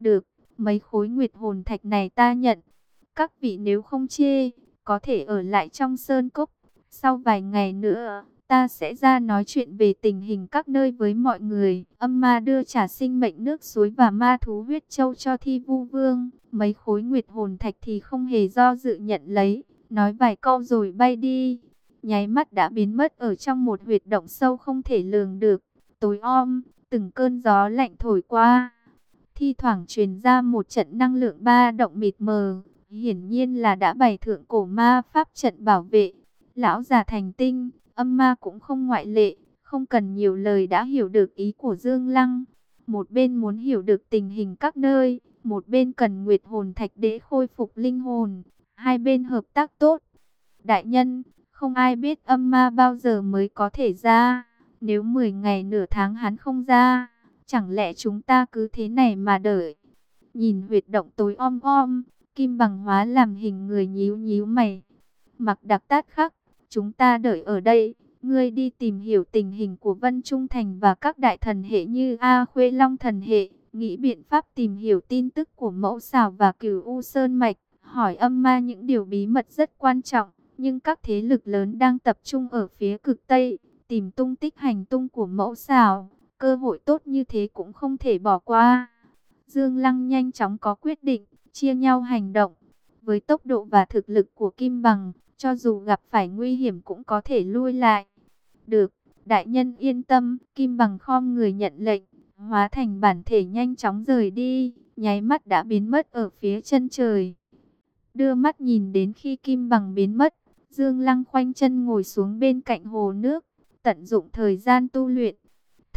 Được, mấy khối nguyệt hồn thạch này ta nhận. Các vị nếu không chê, có thể ở lại trong sơn cốc. Sau vài ngày nữa, ta sẽ ra nói chuyện về tình hình các nơi với mọi người. Âm ma đưa trả sinh mệnh nước suối và ma thú huyết châu cho thi vu vương. Mấy khối nguyệt hồn thạch thì không hề do dự nhận lấy. Nói vài câu rồi bay đi. Nháy mắt đã biến mất ở trong một huyệt động sâu không thể lường được. Tối om, từng cơn gió lạnh thổi qua. Thi thoảng truyền ra một trận năng lượng ba động mịt mờ. Hiển nhiên là đã bày thượng cổ ma pháp trận bảo vệ. Lão già thành tinh, âm ma cũng không ngoại lệ. Không cần nhiều lời đã hiểu được ý của Dương Lăng. Một bên muốn hiểu được tình hình các nơi. Một bên cần nguyệt hồn thạch để khôi phục linh hồn. Hai bên hợp tác tốt. Đại nhân, không ai biết âm ma bao giờ mới có thể ra. Nếu 10 ngày nửa tháng hắn không ra, chẳng lẽ chúng ta cứ thế này mà đợi. Nhìn huyệt động tối om om, kim bằng hóa làm hình người nhíu nhíu mày. Mặc đặc tát khắc, chúng ta đợi ở đây. Ngươi đi tìm hiểu tình hình của Vân Trung Thành và các đại thần hệ như A Khuê Long thần hệ. Nghĩ biện pháp tìm hiểu tin tức của mẫu xào và cửu U Sơn Mạch. Hỏi âm ma những điều bí mật rất quan trọng. Nhưng các thế lực lớn đang tập trung ở phía cực Tây. Tìm tung tích hành tung của mẫu xào. Cơ hội tốt như thế cũng không thể bỏ qua. Dương Lăng nhanh chóng có quyết định, chia nhau hành động. Với tốc độ và thực lực của Kim Bằng, cho dù gặp phải nguy hiểm cũng có thể lui lại. Được, đại nhân yên tâm, Kim Bằng khom người nhận lệnh, hóa thành bản thể nhanh chóng rời đi, nháy mắt đã biến mất ở phía chân trời. Đưa mắt nhìn đến khi Kim Bằng biến mất, Dương Lăng khoanh chân ngồi xuống bên cạnh hồ nước, tận dụng thời gian tu luyện.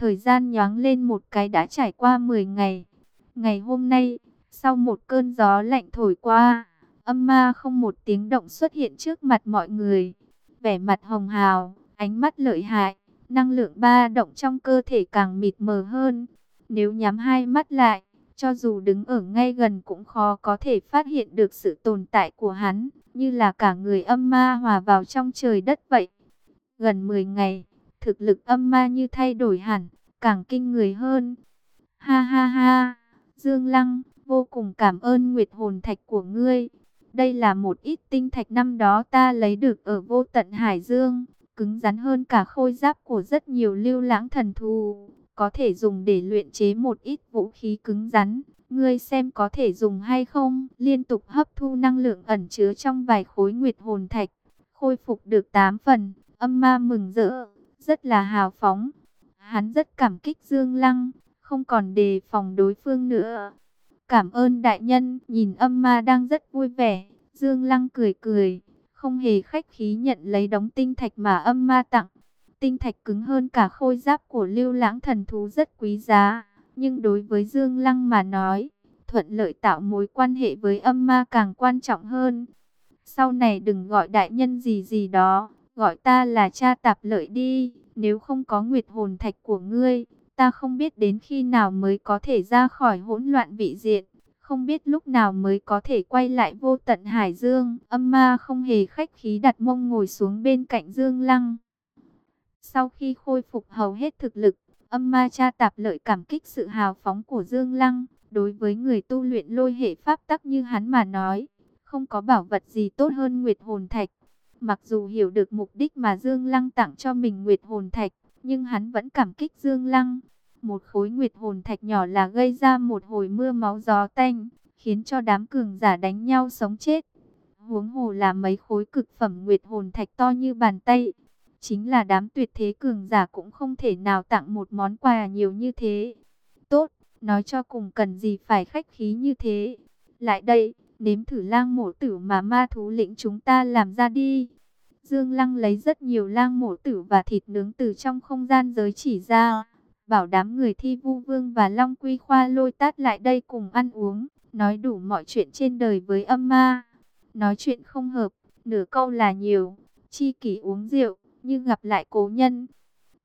Thời gian nhoáng lên một cái đã trải qua 10 ngày. Ngày hôm nay, sau một cơn gió lạnh thổi qua, âm ma không một tiếng động xuất hiện trước mặt mọi người. Vẻ mặt hồng hào, ánh mắt lợi hại, năng lượng ba động trong cơ thể càng mịt mờ hơn. Nếu nhắm hai mắt lại, cho dù đứng ở ngay gần cũng khó có thể phát hiện được sự tồn tại của hắn, như là cả người âm ma hòa vào trong trời đất vậy. Gần 10 ngày, thực lực âm ma như thay đổi hẳn, càng kinh người hơn. Ha ha ha, Dương Lăng, vô cùng cảm ơn nguyệt hồn thạch của ngươi. Đây là một ít tinh thạch năm đó ta lấy được ở vô tận Hải Dương, cứng rắn hơn cả khôi giáp của rất nhiều lưu lãng thần thù, có thể dùng để luyện chế một ít vũ khí cứng rắn. Ngươi xem có thể dùng hay không, liên tục hấp thu năng lượng ẩn chứa trong vài khối nguyệt hồn thạch, khôi phục được 8 phần, âm ma mừng rỡ, rất là hào phóng. Hắn rất cảm kích Dương Lăng, không còn đề phòng đối phương nữa. Cảm ơn đại nhân, nhìn âm ma đang rất vui vẻ. Dương Lăng cười cười, không hề khách khí nhận lấy đống tinh thạch mà âm ma tặng. Tinh thạch cứng hơn cả khôi giáp của lưu lãng thần thú rất quý giá. Nhưng đối với Dương Lăng mà nói, thuận lợi tạo mối quan hệ với âm ma càng quan trọng hơn. Sau này đừng gọi đại nhân gì gì đó, gọi ta là cha tạp lợi đi. Nếu không có nguyệt hồn thạch của ngươi, ta không biết đến khi nào mới có thể ra khỏi hỗn loạn vị diện. Không biết lúc nào mới có thể quay lại vô tận Hải Dương. Âm ma không hề khách khí đặt mông ngồi xuống bên cạnh Dương Lăng. Sau khi khôi phục hầu hết thực lực, âm ma cha tạp lợi cảm kích sự hào phóng của Dương Lăng. Đối với người tu luyện lôi hệ pháp tắc như hắn mà nói, không có bảo vật gì tốt hơn Nguyệt Hồn Thạch. Mặc dù hiểu được mục đích mà Dương Lăng tặng cho mình Nguyệt Hồn Thạch, nhưng hắn vẫn cảm kích Dương Lăng. Một khối Nguyệt Hồn Thạch nhỏ là gây ra một hồi mưa máu gió tanh, khiến cho đám cường giả đánh nhau sống chết. Huống hồ là mấy khối cực phẩm Nguyệt Hồn Thạch to như bàn tay. Chính là đám tuyệt thế cường giả cũng không thể nào tặng một món quà nhiều như thế. Tốt, nói cho cùng cần gì phải khách khí như thế. Lại đây, nếm thử lang mổ tử mà ma thú lĩnh chúng ta làm ra đi. Dương Lăng lấy rất nhiều lang mổ tử và thịt nướng từ trong không gian giới chỉ ra. Bảo đám người thi vu vương và long quy khoa lôi tát lại đây cùng ăn uống. Nói đủ mọi chuyện trên đời với âm ma. Nói chuyện không hợp, nửa câu là nhiều. Chi kỷ uống rượu, như gặp lại cố nhân.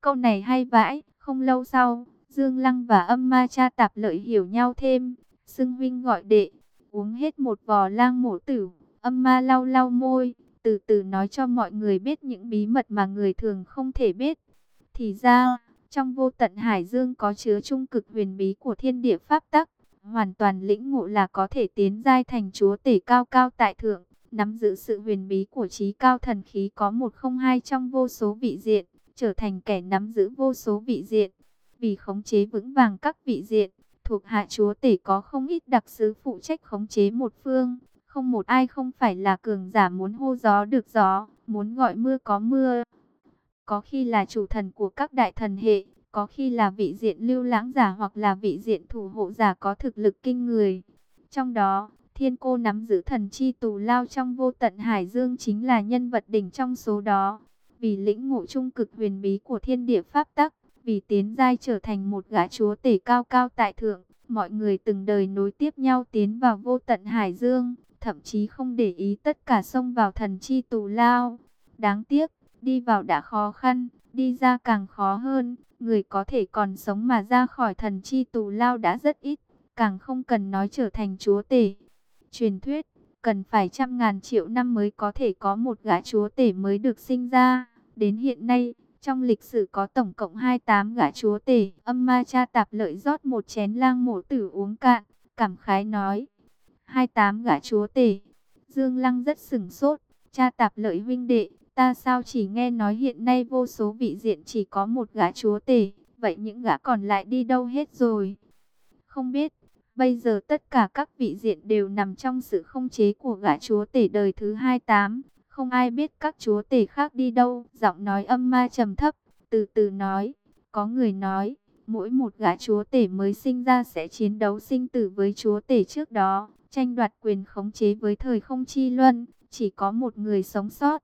Câu này hay vãi, không lâu sau, Dương Lăng và âm ma cha tạp lợi hiểu nhau thêm. Xưng huynh gọi đệ, uống hết một vò lang mổ tử, âm ma lau lau môi, từ từ nói cho mọi người biết những bí mật mà người thường không thể biết. Thì ra, trong vô tận Hải Dương có chứa trung cực huyền bí của thiên địa pháp tắc, hoàn toàn lĩnh ngộ là có thể tiến giai thành chúa tể cao cao tại thượng, nắm giữ sự huyền bí của trí cao thần khí có một không hai trong vô số vị diện, trở thành kẻ nắm giữ vô số vị diện. Vì khống chế vững vàng các vị diện, thuộc hạ chúa tể có không ít đặc sứ phụ trách khống chế một phương, không một ai không phải là cường giả muốn hô gió được gió, muốn gọi mưa có mưa. Có khi là chủ thần của các đại thần hệ, có khi là vị diện lưu lãng giả hoặc là vị diện thủ hộ giả có thực lực kinh người. Trong đó, thiên cô nắm giữ thần chi tù lao trong vô tận hải dương chính là nhân vật đỉnh trong số đó. Vì lĩnh ngộ trung cực huyền bí của thiên địa pháp tắc, vì tiến giai trở thành một gã chúa tể cao cao tại thượng, mọi người từng đời nối tiếp nhau tiến vào vô tận hải dương, thậm chí không để ý tất cả xông vào thần chi tù lao. Đáng tiếc, đi vào đã khó khăn, đi ra càng khó hơn, người có thể còn sống mà ra khỏi thần chi tù lao đã rất ít, càng không cần nói trở thành chúa tể. Truyền thuyết, cần phải trăm ngàn triệu năm mới có thể có một gã chúa tể mới được sinh ra. Đến hiện nay, trong lịch sử có tổng cộng 28 gã chúa tể. Âm ma cha tạp lợi rót một chén lang mổ tử uống cạn, cảm khái nói. 28 gã chúa tể. Dương Lăng rất sửng sốt. Cha tạp lợi huynh đệ, ta sao chỉ nghe nói hiện nay vô số vị diện chỉ có một gã chúa tể. Vậy những gã còn lại đi đâu hết rồi? Không biết. Bây giờ tất cả các vị diện đều nằm trong sự không chế của gã chúa tể đời thứ 28. Không ai biết các chúa tể khác đi đâu. Giọng nói âm ma trầm thấp, từ từ nói. Có người nói, mỗi một gã chúa tể mới sinh ra sẽ chiến đấu sinh tử với chúa tể trước đó. Tranh đoạt quyền khống chế với thời không chi luân. Chỉ có một người sống sót.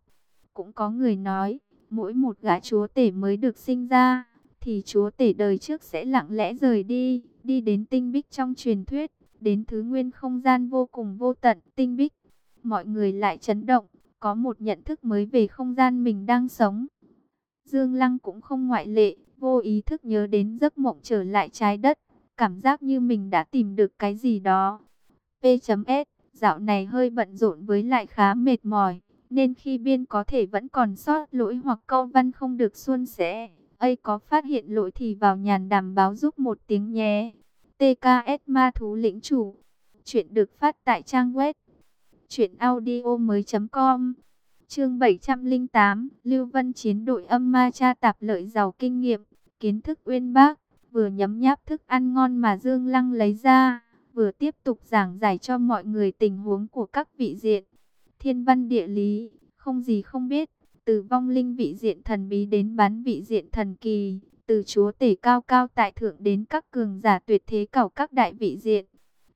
Cũng có người nói, mỗi một gã chúa tể mới được sinh ra. Thì chúa tể đời trước sẽ lặng lẽ rời đi. Đi đến tinh bích trong truyền thuyết. Đến thứ nguyên không gian vô cùng vô tận tinh bích. Mọi người lại chấn động có một nhận thức mới về không gian mình đang sống. Dương Lăng cũng không ngoại lệ, vô ý thức nhớ đến giấc mộng trở lại trái đất, cảm giác như mình đã tìm được cái gì đó. P.S. Dạo này hơi bận rộn với lại khá mệt mỏi, nên khi biên có thể vẫn còn sót lỗi hoặc câu văn không được suôn sẻ. ấy có phát hiện lỗi thì vào nhàn đảm báo giúp một tiếng nhé. TKS Ma Thú Lĩnh Chủ Chuyện được phát tại trang web Chuyện audio mới com Chương 708 Lưu Vân chiến đội âm ma cha tạp lợi giàu kinh nghiệm Kiến thức uyên bác Vừa nhấm nháp thức ăn ngon mà Dương Lăng lấy ra Vừa tiếp tục giảng giải cho mọi người tình huống của các vị diện Thiên văn địa lý Không gì không biết Từ vong linh vị diện thần bí đến bán vị diện thần kỳ Từ chúa tể cao cao tại thượng đến các cường giả tuyệt thế cảo các đại vị diện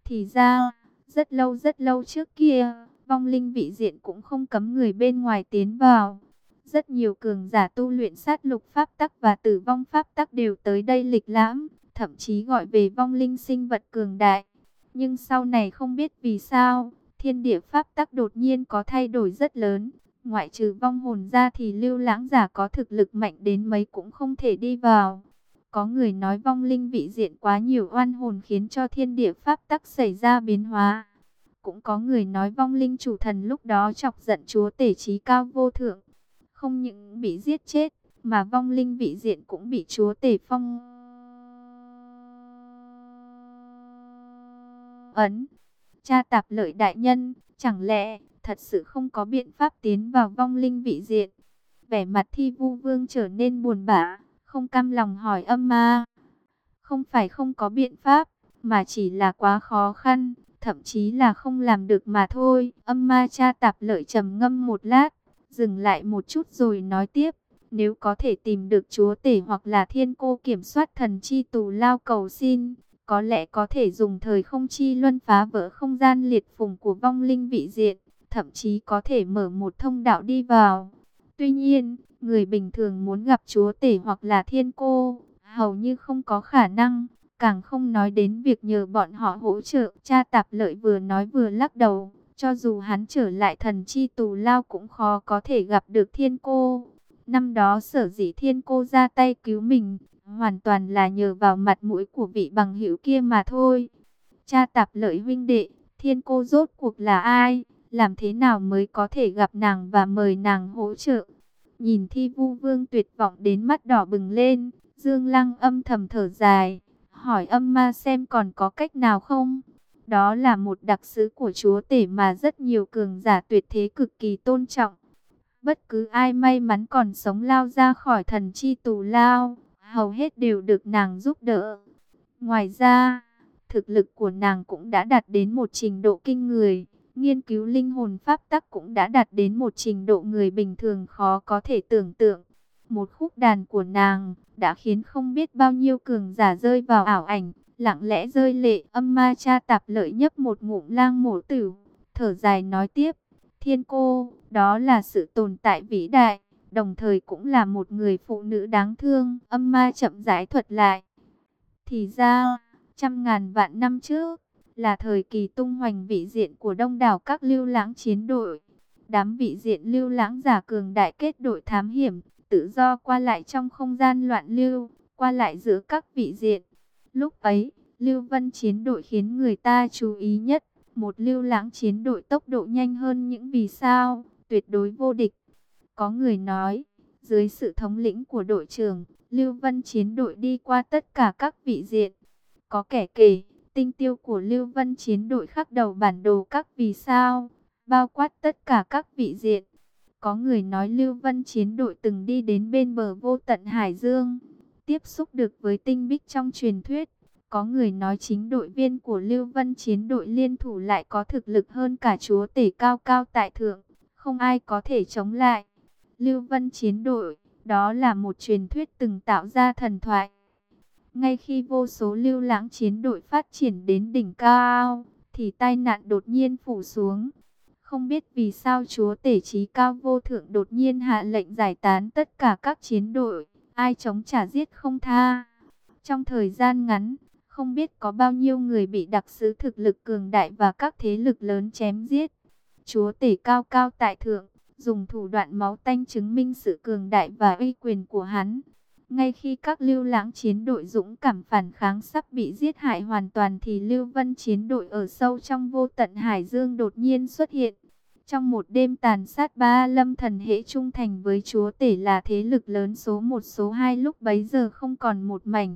Thì ra rất lâu rất lâu trước kia, vong linh vị diện cũng không cấm người bên ngoài tiến vào. Rất nhiều cường giả tu luyện sát lục pháp tắc và tử vong pháp tắc đều tới đây lịch lãm, thậm chí gọi về vong linh sinh vật cường đại. Nhưng sau này không biết vì sao, thiên địa pháp tắc đột nhiên có thay đổi rất lớn. Ngoại trừ vong hồn ra thì lưu lãng giả có thực lực mạnh đến mấy cũng không thể đi vào. Có người nói vong linh vị diện quá nhiều oan hồn khiến cho thiên địa pháp tắc xảy ra biến hóa. Cũng có người nói vong linh chủ thần lúc đó chọc giận chúa tể trí cao vô thượng. Không những bị giết chết, mà vong linh vị diện cũng bị chúa tể phong ấn. Cha tạp lợi đại nhân, chẳng lẽ thật sự không có biện pháp tiến vào vong linh vị diện? Vẻ mặt thi vu vương trở nên buồn bã không cam lòng hỏi âm ma. Không phải không có biện pháp, mà chỉ là quá khó khăn, thậm chí là không làm được mà thôi. Âm ma cha tạp lợi trầm ngâm một lát, dừng lại một chút rồi nói tiếp. Nếu có thể tìm được chúa tể hoặc là thiên cô kiểm soát thần chi tù lao cầu xin, có lẽ có thể dùng thời không chi luân phá vỡ không gian liệt phùng của vong linh vị diện, thậm chí có thể mở một thông đạo đi vào. Tuy nhiên, người bình thường muốn gặp chúa tể hoặc là thiên cô, hầu như không có khả năng, càng không nói đến việc nhờ bọn họ hỗ trợ. Cha tạp lợi vừa nói vừa lắc đầu, cho dù hắn trở lại thần chi tù lao cũng khó có thể gặp được thiên cô. Năm đó sở dĩ thiên cô ra tay cứu mình, hoàn toàn là nhờ vào mặt mũi của vị bằng hữu kia mà thôi. Cha tạp lợi huynh đệ, thiên cô rốt cuộc là ai? Làm thế nào mới có thể gặp nàng và mời nàng hỗ trợ? Nhìn thi vu vương tuyệt vọng đến mắt đỏ bừng lên, Dương Lăng âm thầm thở dài, hỏi âm ma xem còn có cách nào không. Đó là một đặc sứ của chúa tể mà rất nhiều cường giả tuyệt thế cực kỳ tôn trọng. Bất cứ ai may mắn còn sống lao ra khỏi thần chi tù lao, hầu hết đều được nàng giúp đỡ. Ngoài ra, thực lực của nàng cũng đã đạt đến một trình độ kinh người. Nghiên cứu linh hồn pháp tắc cũng đã đạt đến một trình độ người bình thường khó có thể tưởng tượng. Một khúc đàn của nàng đã khiến không biết bao nhiêu cường giả rơi vào ảo ảnh, lặng lẽ rơi lệ. Âm ma cha tạp lợi nhấp một ngụm lang mổ tử, thở dài nói tiếp. Thiên cô, đó là sự tồn tại vĩ đại, đồng thời cũng là một người phụ nữ đáng thương. Âm ma chậm rãi thuật lại. Thì ra, trăm ngàn vạn năm trước, là thời kỳ tung hoành vị diện của đông đảo các lưu lãng chiến đội. Đám vị diện lưu lãng giả cường đại kết đội thám hiểm, tự do qua lại trong không gian loạn lưu, qua lại giữa các vị diện. Lúc ấy, Lưu Vân chiến đội khiến người ta chú ý nhất, một lưu lãng chiến đội tốc độ nhanh hơn những vì sao, tuyệt đối vô địch. Có người nói, dưới sự thống lĩnh của đội trưởng, Lưu Vân chiến đội đi qua tất cả các vị diện. Có kẻ kể, tinh tiêu của Lưu Vân chiến đội khắc đầu bản đồ các vì sao, bao quát tất cả các vị diện. Có người nói Lưu Vân chiến đội từng đi đến bên bờ vô tận Hải Dương, tiếp xúc được với tinh bích trong truyền thuyết. Có người nói chính đội viên của Lưu Vân chiến đội liên thủ lại có thực lực hơn cả chúa tể cao cao tại thượng, không ai có thể chống lại. Lưu Vân chiến đội, đó là một truyền thuyết từng tạo ra thần thoại. Ngay khi vô số lưu lãng chiến đội phát triển đến đỉnh cao, thì tai nạn đột nhiên phủ xuống. Không biết vì sao chúa tể trí cao vô thượng đột nhiên hạ lệnh giải tán tất cả các chiến đội, ai chống trả giết không tha. Trong thời gian ngắn, không biết có bao nhiêu người bị đặc sứ thực lực cường đại và các thế lực lớn chém giết. Chúa tể cao cao tại thượng, dùng thủ đoạn máu tanh chứng minh sự cường đại và uy quyền của hắn. Ngay khi các lưu lãng chiến đội dũng cảm phản kháng sắp bị giết hại hoàn toàn thì Lưu Vân chiến đội ở sâu trong vô tận Hải Dương đột nhiên xuất hiện. Trong một đêm tàn sát ba lâm thần hệ trung thành với chúa tể là thế lực lớn số một số hai lúc bấy giờ không còn một mảnh.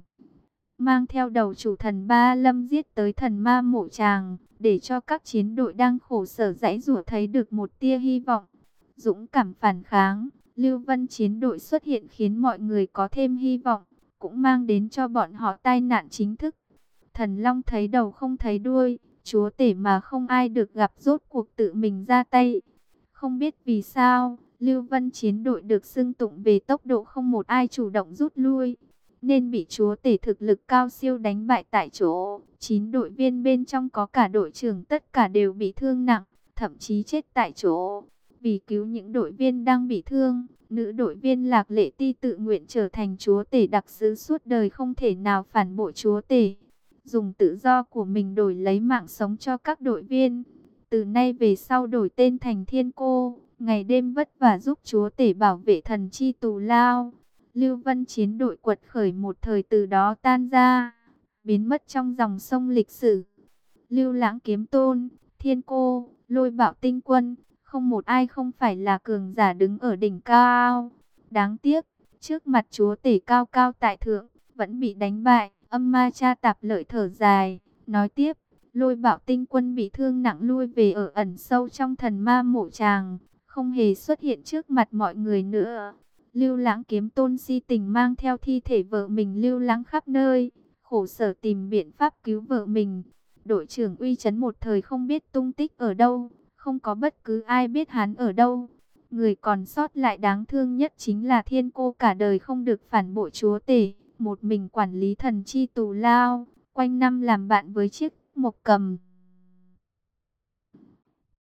Mang theo đầu chủ thần ba lâm giết tới thần ma mộ tràng, để cho các chiến đội đang khổ sở dãy rủa thấy được một tia hy vọng. Dũng cảm phản kháng, Lưu Vân chiến đội xuất hiện khiến mọi người có thêm hy vọng, cũng mang đến cho bọn họ tai nạn chính thức. Thần Long thấy đầu không thấy đuôi, chúa tể mà không ai được gặp rốt cuộc tự mình ra tay. Không biết vì sao, Lưu Vân chiến đội được xưng tụng về tốc độ không một ai chủ động rút lui, nên bị chúa tể thực lực cao siêu đánh bại tại chỗ. Chín đội viên bên trong có cả đội trưởng tất cả đều bị thương nặng, thậm chí chết tại chỗ. Vì cứu những đội viên đang bị thương, nữ đội viên Lạc Lệ Ti tự nguyện trở thành chúa tể đặc sứ suốt đời không thể nào phản bội chúa tể. Dùng tự do của mình đổi lấy mạng sống cho các đội viên. Từ nay về sau đổi tên thành Thiên Cô, ngày đêm vất vả giúp chúa tể bảo vệ thần chi tù lao. Lưu Vân chiến đội quật khởi một thời từ đó tan ra, biến mất trong dòng sông lịch sử. Lưu Lãng Kiếm Tôn, Thiên Cô, Lôi Bạo Tinh Quân, không một ai không phải là cường giả đứng ở đỉnh cao. Đáng tiếc, trước mặt chúa tể cao cao tại thượng, vẫn bị đánh bại. Âm ma cha tạp lợi thở dài, nói tiếp, lôi bạo tinh quân bị thương nặng lui về ở ẩn sâu trong thần ma mộ tràng, không hề xuất hiện trước mặt mọi người nữa. Lưu lãng kiếm tôn si tình mang theo thi thể vợ mình lưu lãng khắp nơi, khổ sở tìm biện pháp cứu vợ mình. Đội trưởng uy chấn một thời không biết tung tích ở đâu, không có bất cứ ai biết hắn ở đâu. Người còn sót lại đáng thương nhất chính là thiên cô cả đời không được phản bội chúa tể, một mình quản lý thần chi tù lao, quanh năm làm bạn với chiếc mộc cầm.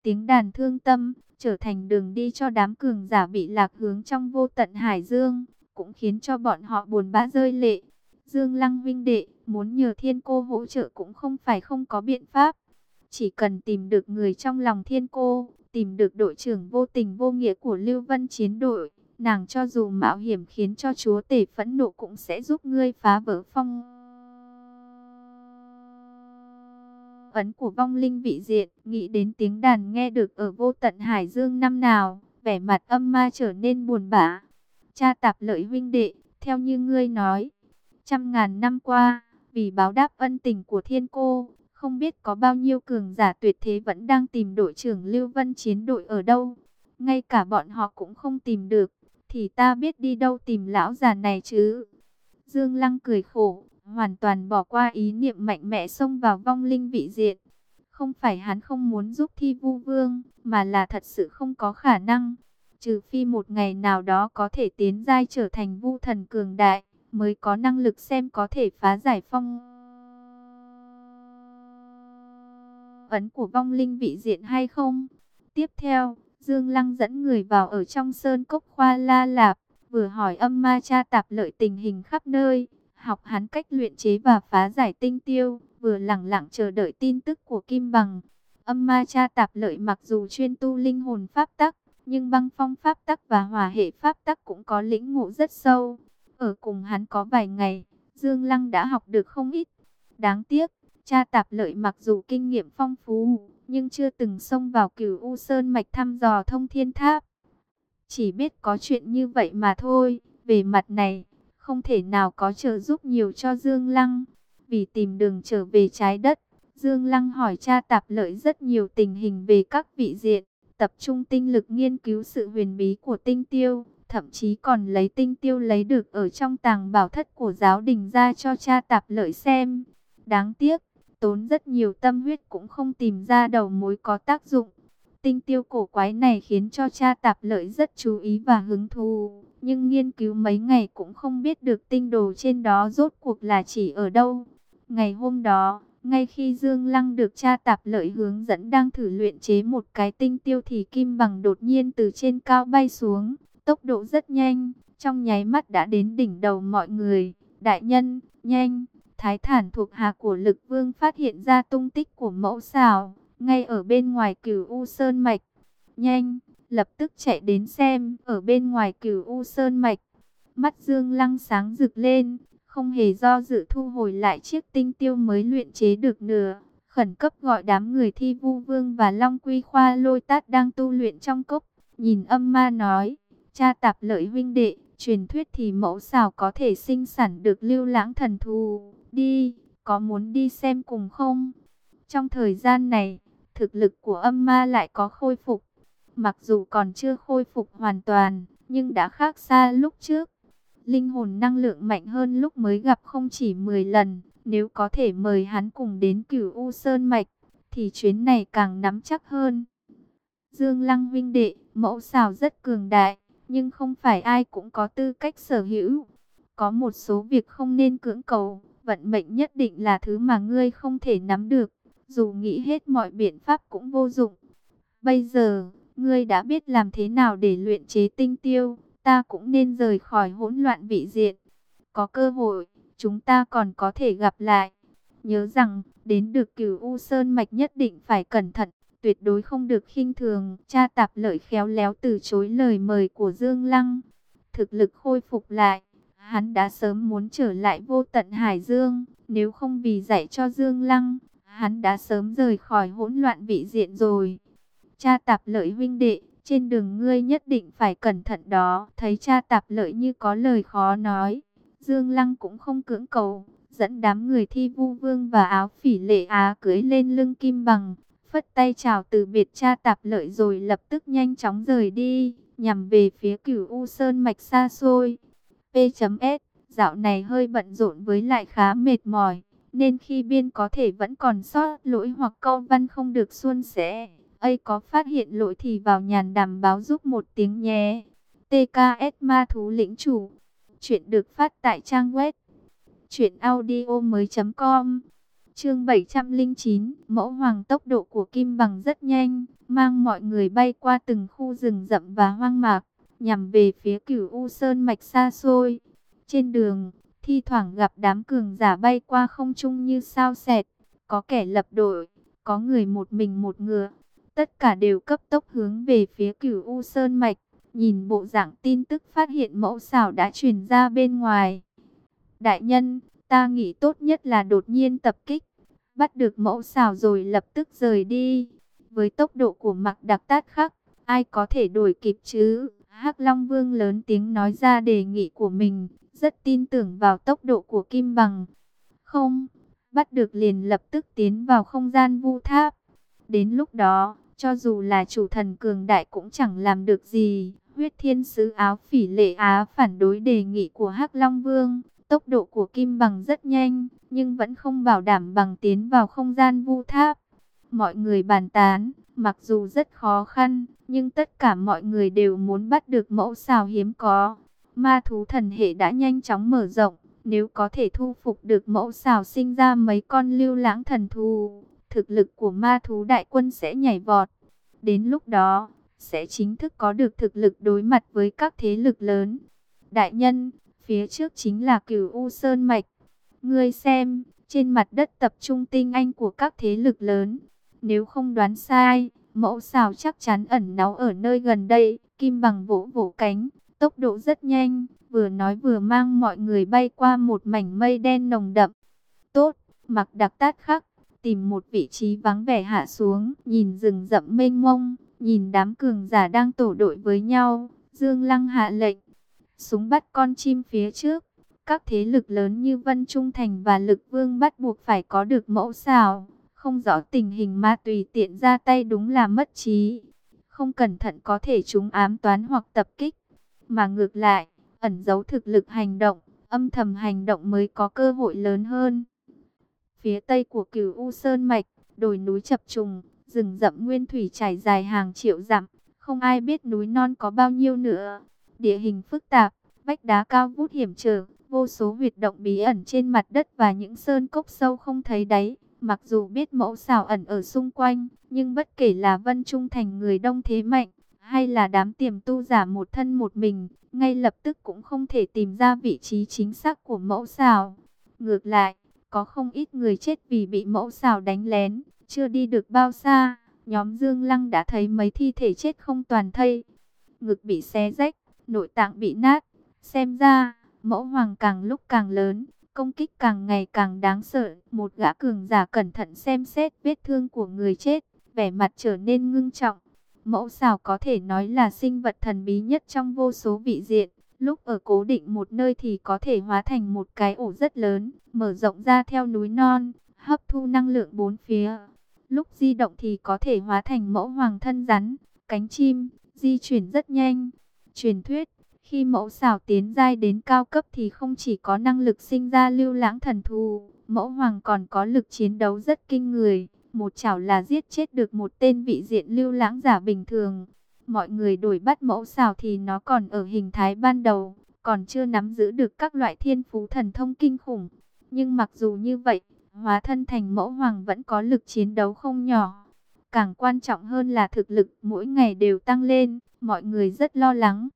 Tiếng đàn thương tâm, trở thành đường đi cho đám cường giả bị lạc hướng trong vô tận Hải Dương, cũng khiến cho bọn họ buồn bã rơi lệ. Dương Lăng vinh đệ, muốn nhờ thiên cô hỗ trợ cũng không phải không có biện pháp. Chỉ cần tìm được người trong lòng thiên cô, tìm được đội trưởng vô tình vô nghĩa của Lưu Vân chiến đội, nàng cho dù mạo hiểm khiến cho chúa tể phẫn nộ cũng sẽ giúp ngươi phá vỡ phong ấn của vong linh vị diện, nghĩ đến tiếng đàn nghe được ở vô tận Hải Dương năm nào, vẻ mặt âm ma trở nên buồn bã. Cha tạp lợi huynh đệ, theo như ngươi nói, trăm ngàn năm qua, Vì báo đáp ân tình của thiên cô, không biết có bao nhiêu cường giả tuyệt thế vẫn đang tìm đội trưởng Lưu Vân chiến đội ở đâu. Ngay cả bọn họ cũng không tìm được, thì ta biết đi đâu tìm lão già này chứ. Dương Lăng cười khổ, hoàn toàn bỏ qua ý niệm mạnh mẽ xông vào vong linh vị diện. Không phải hắn không muốn giúp thi vu vương, mà là thật sự không có khả năng. Trừ phi một ngày nào đó có thể tiến giai trở thành vu thần cường đại, mới có năng lực xem có thể phá giải phong ấn của vong linh vị diện hay không. Tiếp theo, Dương Lăng dẫn người vào ở trong sơn cốc khoa la lạp, vừa hỏi âm ma cha tạp lợi tình hình khắp nơi, học hắn cách luyện chế và phá giải tinh tiêu, vừa lặng lặng chờ đợi tin tức của Kim Bằng. Âm ma cha tạp lợi mặc dù chuyên tu linh hồn pháp tắc, nhưng băng phong pháp tắc và hòa hệ pháp tắc cũng có lĩnh ngộ rất sâu. Ở cùng hắn có vài ngày, Dương Lăng đã học được không ít. Đáng tiếc, cha tạp lợi mặc dù kinh nghiệm phong phú, nhưng chưa từng xông vào cửu U Sơn Mạch thăm dò thông thiên tháp. Chỉ biết có chuyện như vậy mà thôi, về mặt này, không thể nào có trợ giúp nhiều cho Dương Lăng. Vì tìm đường trở về trái đất, Dương Lăng hỏi cha tạp lợi rất nhiều tình hình về các vị diện, tập trung tinh lực nghiên cứu sự huyền bí của tinh tiêu, thậm chí còn lấy tinh tiêu lấy được ở trong tàng bảo thất của giáo đình ra cho cha tạp lợi xem. Đáng tiếc, tốn rất nhiều tâm huyết cũng không tìm ra đầu mối có tác dụng. Tinh tiêu cổ quái này khiến cho cha tạp lợi rất chú ý và hứng thú, nhưng nghiên cứu mấy ngày cũng không biết được tinh đồ trên đó rốt cuộc là chỉ ở đâu. Ngày hôm đó, ngay khi Dương Lăng được cha tạp lợi hướng dẫn đang thử luyện chế một cái tinh tiêu thì Kim Bằng đột nhiên từ trên cao bay xuống, tốc độ rất nhanh, trong nháy mắt đã đến đỉnh đầu mọi người. Đại nhân, nhanh! Thái thản thuộc hạ của lực vương phát hiện ra tung tích của mẫu xào, ngay ở bên ngoài cửu U Sơn Mạch. Nhanh, lập tức chạy đến xem, ở bên ngoài cửu U Sơn Mạch. Mắt Dương Lăng sáng rực lên, không hề do dự thu hồi lại chiếc tinh tiêu mới luyện chế được nửa. Khẩn cấp gọi đám người thi vu vương và Long Quy Khoa lôi tát đang tu luyện trong cốc. Nhìn âm ma nói, cha tạp lợi huynh đệ, truyền thuyết thì mẫu xào có thể sinh sản được lưu lãng thần thù. Đi, có muốn đi xem cùng không? Trong thời gian này, thực lực của âm ma lại có khôi phục. Mặc dù còn chưa khôi phục hoàn toàn, nhưng đã khác xa lúc trước. Linh hồn năng lượng mạnh hơn lúc mới gặp không chỉ 10 lần. Nếu có thể mời hắn cùng đến cửu U Sơn Mạch, thì chuyến này càng nắm chắc hơn. Dương Lăng vinh đệ, mẫu xào rất cường đại, nhưng không phải ai cũng có tư cách sở hữu. Có một số việc không nên cưỡng cầu, vận mệnh nhất định là thứ mà ngươi không thể nắm được, dù nghĩ hết mọi biện pháp cũng vô dụng. Bây giờ, ngươi đã biết làm thế nào để luyện chế tinh tiêu, ta cũng nên rời khỏi hỗn loạn vị diện. Có cơ hội, chúng ta còn có thể gặp lại. Nhớ rằng, đến được cửu U Sơn Mạch nhất định phải cẩn thận, tuyệt đối không được khinh thường. Cha tạp lợi khéo léo từ chối lời mời của Dương Lăng. Thực lực khôi phục lại, Hắn đã sớm muốn trở lại vô tận Hải Dương, nếu không vì dạy cho Dương Lăng, hắn đã sớm rời khỏi hỗn loạn vị diện rồi. Cha tạp lợi huynh đệ, trên đường ngươi nhất định phải cẩn thận đó. Thấy cha tạp lợi như có lời khó nói, Dương Lăng cũng không cưỡng cầu, dẫn đám người thi vu vương và áo phỉ lệ á cưới lên lưng kim bằng, phất tay chào từ biệt cha tạp lợi rồi lập tức nhanh chóng rời đi, nhằm về phía cửu U Sơn mạch xa xôi. P.S. Dạo này hơi bận rộn với lại khá mệt mỏi, nên khi biên có thể vẫn còn sót lỗi hoặc câu văn không được suôn sẻ. ấy có phát hiện lỗi thì vào nhàn đàm báo giúp một tiếng nhé. TKS Ma Thú Lĩnh Chủ Chuyện được phát tại trang web Chuyện mới.com Chương 709 Mẫu hoàng tốc độ của Kim Bằng rất nhanh Mang mọi người bay qua từng khu rừng rậm và hoang mạc nhằm về phía cửu U Sơn mạch xa xôi. Trên đường, thi thoảng gặp đám cường giả bay qua không trung như sao xẹt, có kẻ lập đội, có người một mình một ngựa. Tất cả đều cấp tốc hướng về phía cửu U Sơn mạch, nhìn bộ dạng tin tức phát hiện mẫu xảo đã truyền ra bên ngoài. Đại nhân, ta nghĩ tốt nhất là đột nhiên tập kích, bắt được mẫu xảo rồi lập tức rời đi. Với tốc độ của mặc đặc tát khắc, ai có thể đuổi kịp chứ? Hắc Long Vương lớn tiếng nói ra đề nghị của mình, rất tin tưởng vào tốc độ của Kim Bằng. Không, bắt được liền lập tức tiến vào không gian vu tháp. Đến lúc đó, cho dù là chủ thần cường đại cũng chẳng làm được gì. Huyết thiên sứ áo phỉ lệ á phản đối đề nghị của hắc Long Vương. Tốc độ của Kim Bằng rất nhanh, nhưng vẫn không bảo đảm bằng tiến vào không gian vu tháp. Mọi người bàn tán, mặc dù rất khó khăn, nhưng tất cả mọi người đều muốn bắt được mẫu xào hiếm có. Ma thú thần hệ đã nhanh chóng mở rộng, nếu có thể thu phục được mẫu xào sinh ra mấy con lưu lãng thần thù, thực lực của ma thú đại quân sẽ nhảy vọt. Đến lúc đó, sẽ chính thức có được thực lực đối mặt với các thế lực lớn. Đại nhân, phía trước chính là cửu U Sơn Mạch. Ngươi xem, trên mặt đất tập trung tinh anh của các thế lực lớn. Nếu không đoán sai, mẫu xào chắc chắn ẩn náu ở nơi gần đây. Kim bằng vỗ vỗ cánh, tốc độ rất nhanh, vừa nói vừa mang mọi người bay qua một mảnh mây đen nồng đậm. Tốt, mặc đặc tát khắc, tìm một vị trí vắng vẻ hạ xuống, nhìn rừng rậm mênh mông, nhìn đám cường giả đang tổ đội với nhau. Dương Lăng hạ lệnh, súng bắt con chim phía trước. Các thế lực lớn như Vân Trung Thành và Lực Vương bắt buộc phải có được mẫu xào. Không rõ tình hình ma tùy tiện ra tay đúng là mất trí. Không cẩn thận có thể chúng ám toán hoặc tập kích. Mà ngược lại, ẩn giấu thực lực hành động, âm thầm hành động mới có cơ hội lớn hơn. Phía tây của cửu U Sơn Mạch, đồi núi chập trùng, rừng rậm nguyên thủy trải dài hàng triệu dặm, không ai biết núi non có bao nhiêu nữa. Địa hình phức tạp, vách đá cao vút hiểm trở, vô số huyệt động bí ẩn trên mặt đất và những sơn cốc sâu không thấy đáy. Mặc dù biết mẫu xào ẩn ở xung quanh, nhưng bất kể là Vân Trung Thành người đông thế mạnh, hay là đám tiềm tu giả một thân một mình, ngay lập tức cũng không thể tìm ra vị trí chính xác của mẫu xào. Ngược lại, có không ít người chết vì bị mẫu xào đánh lén, chưa đi được bao xa, nhóm Dương Lăng đã thấy mấy thi thể chết không toàn thây. Ngực bị xé rách, nội tạng bị nát, xem ra, mẫu hoàng càng lúc càng lớn, công kích càng ngày càng đáng sợ. Một gã cường giả cẩn thận xem xét vết thương của người chết, vẻ mặt trở nên ngưng trọng. Mẫu xào có thể nói là sinh vật thần bí nhất trong vô số vị diện. Lúc ở cố định một nơi thì có thể hóa thành một cái ổ rất lớn, mở rộng ra theo núi non, hấp thu năng lượng bốn phía. Lúc di động thì có thể hóa thành mẫu hoàng thân rắn, cánh chim, di chuyển rất nhanh. Truyền thuyết, khi mẫu xảo tiến giai đến cao cấp thì không chỉ có năng lực sinh ra lưu lãng thần thù, mẫu hoàng còn có lực chiến đấu rất kinh người. Một chảo là giết chết được một tên vị diện lưu lãng giả bình thường. Mọi người đổi bắt mẫu xảo thì nó còn ở hình thái ban đầu, còn chưa nắm giữ được các loại thiên phú thần thông kinh khủng. Nhưng mặc dù như vậy, hóa thân thành mẫu hoàng vẫn có lực chiến đấu không nhỏ. Càng quan trọng hơn là thực lực mỗi ngày đều tăng lên, mọi người rất lo lắng.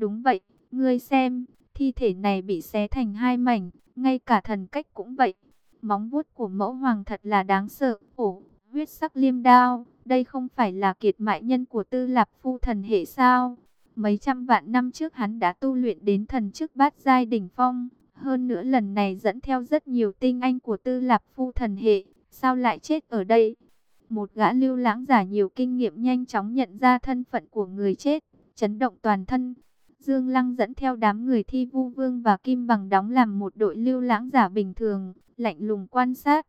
Đúng vậy, ngươi xem, thi thể này bị xé thành hai mảnh, ngay cả thần cách cũng vậy. Móng vuốt của mẫu hoàng thật là đáng sợ. Ổ, huyết sắc liêm đao, đây không phải là kiệt mại nhân của tư lạp phu thần hệ sao? Mấy trăm vạn năm trước hắn đã tu luyện đến thần chức bát giai đỉnh phong. Hơn nữa lần này dẫn theo rất nhiều tinh anh của tư lạp phu thần hệ. Sao lại chết ở đây? Một gã lưu lãng giả nhiều kinh nghiệm nhanh chóng nhận ra thân phận của người chết. Chấn động toàn thân. Dương Lăng dẫn theo đám người thi vu vương và kim bằng đóng làm một đội lưu lãng giả bình thường, lạnh lùng quan sát.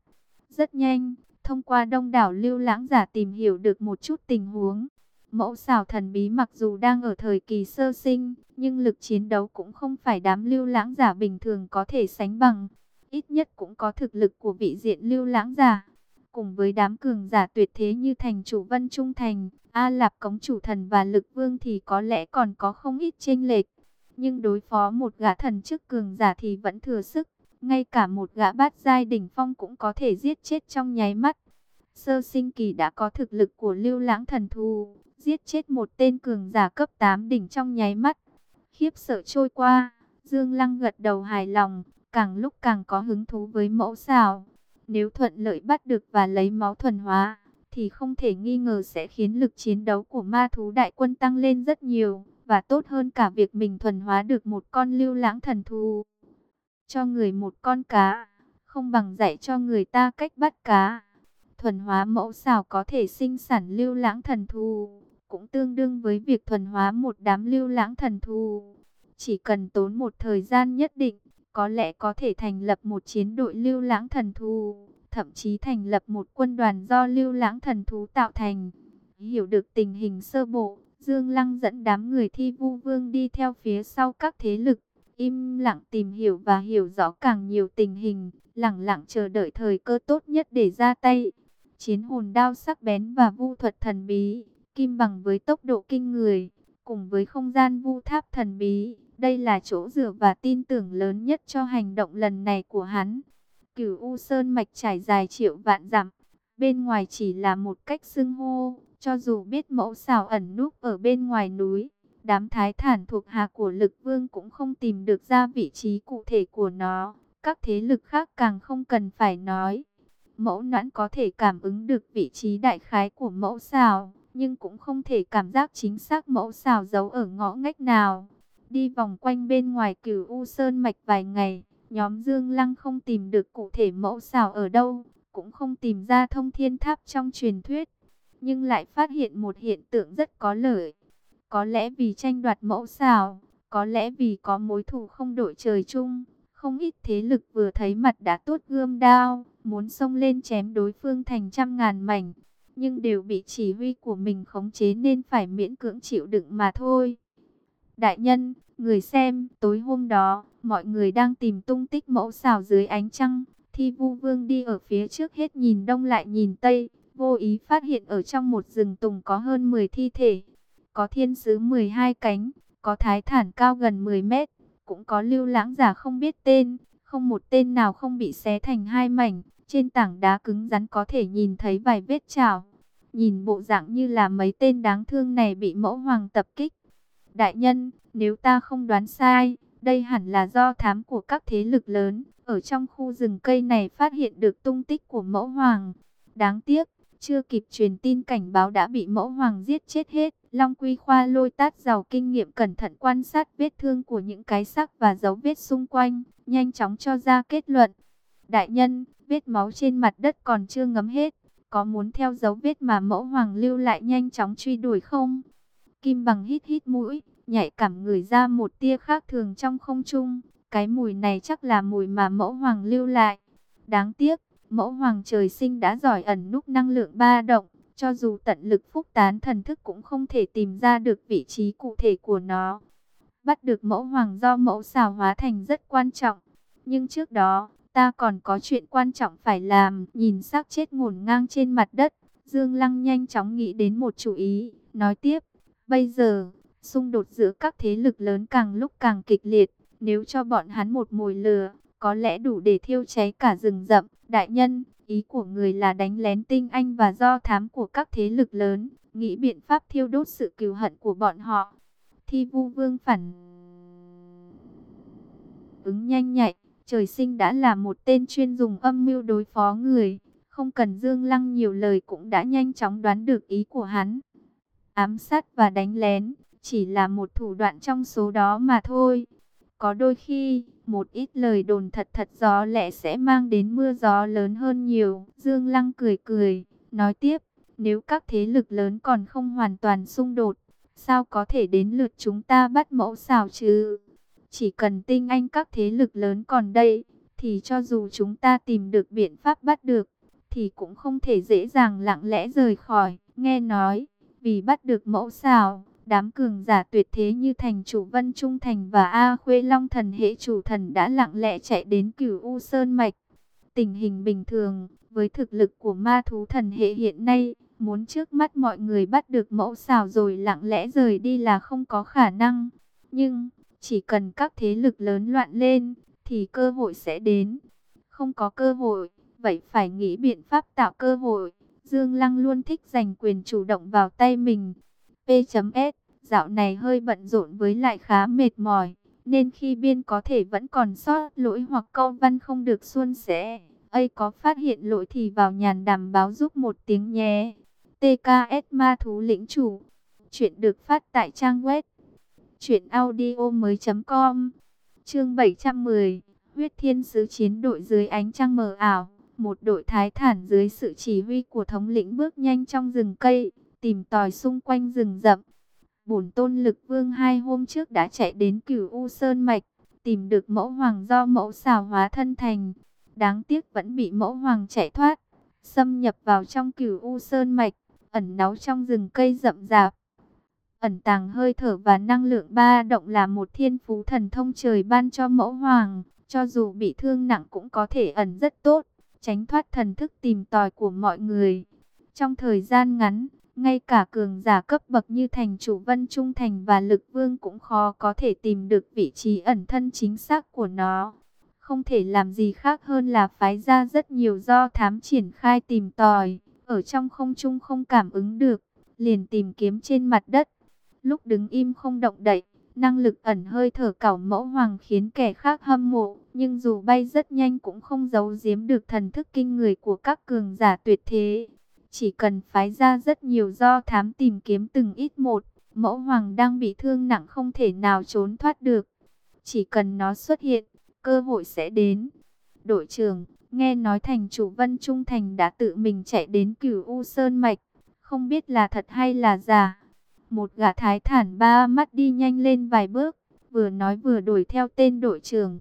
Rất nhanh, thông qua đông đảo lưu lãng giả tìm hiểu được một chút tình huống. Mẫu xảo thần bí mặc dù đang ở thời kỳ sơ sinh, nhưng lực chiến đấu cũng không phải đám lưu lãng giả bình thường có thể sánh bằng. Ít nhất cũng có thực lực của vị diện lưu lãng giả. Cùng với đám cường giả tuyệt thế như thành chủ Vân Trung Thành, A Lạp Cống Chủ Thần và Lực Vương thì có lẽ còn có không ít chênh lệch. Nhưng đối phó một gã thần chức cường giả thì vẫn thừa sức. Ngay cả một gã bát giai đỉnh phong cũng có thể giết chết trong nháy mắt. Sơ sinh kỳ đã có thực lực của lưu lãng thần thù, giết chết một tên cường giả cấp 8 đỉnh trong nháy mắt. Khiếp sợ trôi qua, Dương Lăng gật đầu hài lòng, càng lúc càng có hứng thú với mẫu xào. Nếu thuận lợi bắt được và lấy máu thuần hóa, thì không thể nghi ngờ sẽ khiến lực chiến đấu của ma thú đại quân tăng lên rất nhiều, và tốt hơn cả việc mình thuần hóa được một con lưu lãng thần thú. Cho người một con cá, không bằng dạy cho người ta cách bắt cá. Thuần hóa mẫu xào có thể sinh sản lưu lãng thần thú, cũng tương đương với việc thuần hóa một đám lưu lãng thần thú. Chỉ cần tốn một thời gian nhất định, có lẽ có thể thành lập một chiến đội lưu lãng thần thú, thậm chí thành lập một quân đoàn do lưu lãng thần thú tạo thành. Hiểu được tình hình sơ bộ, Dương Lăng dẫn đám người thi vu vương đi theo phía sau các thế lực, im lặng tìm hiểu và hiểu rõ càng nhiều tình hình, lặng lặng chờ đợi thời cơ tốt nhất để ra tay. Chiến hồn đao sắc bén và vu thuật thần bí, kim bằng với tốc độ kinh người, cùng với không gian vu tháp thần bí, đây là chỗ dựa và tin tưởng lớn nhất cho hành động lần này của hắn. Cửu U Sơn mạch trải dài triệu vạn dặm, bên ngoài chỉ là một cách xưng hô, cho dù biết mẫu xào ẩn núp ở bên ngoài núi, đám thái thản thuộc hạ của lực vương cũng không tìm được ra vị trí cụ thể của nó. Các thế lực khác càng không cần phải nói. Mẫu noãn có thể cảm ứng được vị trí đại khái của mẫu xào, nhưng cũng không thể cảm giác chính xác mẫu xào giấu ở ngõ ngách nào. Đi vòng quanh bên ngoài cửu U Sơn Mạch vài ngày, nhóm Dương Lăng không tìm được cụ thể mẫu xào ở đâu, cũng không tìm ra thông thiên tháp trong truyền thuyết nhưng lại phát hiện một hiện tượng rất có lợi. Có lẽ vì tranh đoạt mẫu xào, có lẽ vì có mối thù không đổi trời chung, không ít thế lực vừa thấy mặt đã tốt gươm đao, muốn xông lên chém đối phương thành trăm ngàn mảnh, nhưng đều bị chỉ huy của mình khống chế nên phải miễn cưỡng chịu đựng mà thôi. Đại nhân, người xem, tối hôm đó, mọi người đang tìm tung tích mẫu xào dưới ánh trăng, thi vu vương đi ở phía trước hết nhìn đông lại nhìn tây, vô ý phát hiện ở trong một rừng tùng có hơn 10 thi thể. Có thiên sứ 12 cánh, có thái thản cao gần 10 mét, cũng có lưu lãng giả không biết tên, không một tên nào không bị xé thành hai mảnh. Trên tảng đá cứng rắn có thể nhìn thấy vài vết chảo. Nhìn bộ dạng như là mấy tên đáng thương này bị mẫu hoàng tập kích. Đại nhân, nếu ta không đoán sai, đây hẳn là do thám của các thế lực lớn. Ở trong khu rừng cây này phát hiện được tung tích của mẫu hoàng. Đáng tiếc, chưa kịp truyền tin cảnh báo đã bị mẫu hoàng giết chết hết. Long Quy Khoa lôi tát giàu kinh nghiệm cẩn thận quan sát vết thương của những cái xác và dấu vết xung quanh, nhanh chóng cho ra kết luận. Đại nhân, vết máu trên mặt đất còn chưa ngấm hết, có muốn theo dấu vết mà mẫu hoàng lưu lại nhanh chóng truy đuổi không? Kim bằng hít hít mũi, nhạy cảm người ra một tia khác thường trong không trung. Cái mùi này chắc là mùi mà mẫu hoàng lưu lại. Đáng tiếc, Mẫu hoàng trời sinh đã giỏi ẩn núp năng lượng ba động, cho dù tận lực phúc tán thần thức cũng không thể tìm ra được vị trí cụ thể của nó. Bắt được mẫu hoàng do mẫu xào hóa thành rất quan trọng, nhưng trước đó, ta còn có chuyện quan trọng phải làm. Nhìn xác chết ngổn ngang trên mặt đất, Dương Lăng nhanh chóng nghĩ đến một chủ ý, nói tiếp, bây giờ, xung đột giữa các thế lực lớn càng lúc càng kịch liệt, nếu cho bọn hắn một mồi lửa có lẽ đủ để thiêu cháy cả rừng rậm. Đại nhân, ý của người là đánh lén tinh anh và do thám của các thế lực lớn, nghĩ biện pháp thiêu đốt sự cừu hận của bọn họ. Thi vu vương phản ứng nhanh nhạy, trời sinh đã là một tên chuyên dùng âm mưu đối phó người, không cần Dương Lăng nhiều lời cũng đã nhanh chóng đoán được ý của hắn. Ám sát và đánh lén, chỉ là một thủ đoạn trong số đó mà thôi. Có đôi khi, một ít lời đồn thật thật gió lẽ sẽ mang đến mưa gió lớn hơn nhiều. Dương Lăng cười cười, nói tiếp, nếu các thế lực lớn còn không hoàn toàn xung đột, sao có thể đến lượt chúng ta bắt mẫu xào chứ? Chỉ cần tinh anh các thế lực lớn còn đây, thì cho dù chúng ta tìm được biện pháp bắt được, thì cũng không thể dễ dàng lặng lẽ rời khỏi. Nghe nói, vì bắt được mẫu xảo, Đám cường giả tuyệt thế như thành chủ Vân Trung Thành và A Khuê Long thần hệ chủ thần đã lặng lẽ chạy đến cửu U Sơn Mạch. Tình hình bình thường, với thực lực của ma thú thần hệ hiện nay, muốn trước mắt mọi người bắt được mẫu xào rồi lặng lẽ rời đi là không có khả năng. Nhưng, chỉ cần các thế lực lớn loạn lên, thì cơ hội sẽ đến. Không có cơ hội, vậy phải nghĩ biện pháp tạo cơ hội. Dương Lăng luôn thích giành quyền chủ động vào tay mình. P.S. Dạo này hơi bận rộn với lại khá mệt mỏi, nên khi biên có thể vẫn còn sót lỗi hoặc câu văn không được suôn sẻ. ấy có phát hiện lỗi thì vào nhàn đàm báo giúp một tiếng nhé. TKS Ma Thú Lĩnh Chủ Chuyện được phát tại trang web chuyểnaudio.com Chương 710 Huyết Thiên Sứ Chiến đội dưới ánh trăng mờ ảo một đội thái thản dưới sự chỉ huy của thống lĩnh bước nhanh trong rừng cây tìm tòi xung quanh rừng rậm. Bổn tôn lực vương hai hôm trước đã chạy đến cửu U Sơn Mạch, tìm được mẫu hoàng do mẫu xào hóa thân thành. Đáng tiếc vẫn bị mẫu hoàng chạy thoát, xâm nhập vào trong cửu U Sơn Mạch, ẩn náu trong rừng cây rậm rạp. Ẩn tàng hơi thở và năng lượng ba động là một thiên phú thần thông trời ban cho mẫu hoàng, cho dù bị thương nặng cũng có thể ẩn rất tốt, tránh thoát thần thức tìm tòi của mọi người. Trong thời gian ngắn, ngay cả cường giả cấp bậc như thành chủ Vân Trung Thành và Lực Vương cũng khó có thể tìm được vị trí ẩn thân chính xác của nó. Không thể làm gì khác hơn là phái ra rất nhiều do thám triển khai tìm tòi, ở trong không trung không cảm ứng được, liền tìm kiếm trên mặt đất. Lúc đứng im không động đậy, năng lực ẩn hơi thở cảo mẫu hoàng khiến kẻ khác hâm mộ, nhưng dù bay rất nhanh cũng không giấu giếm được thần thức kinh người của các cường giả tuyệt thế. Chỉ cần phái ra rất nhiều do thám tìm kiếm từng ít một, mẫu hoàng đang bị thương nặng không thể nào trốn thoát được. Chỉ cần nó xuất hiện, cơ hội sẽ đến. Đội trưởng, nghe nói thành chủ Vân Trung Thành đã tự mình chạy đến cửu U Sơn Mạch, không biết là thật hay là giả. Một gã thái thản ba mắt đi nhanh lên vài bước, vừa nói vừa đuổi theo tên đội trưởng.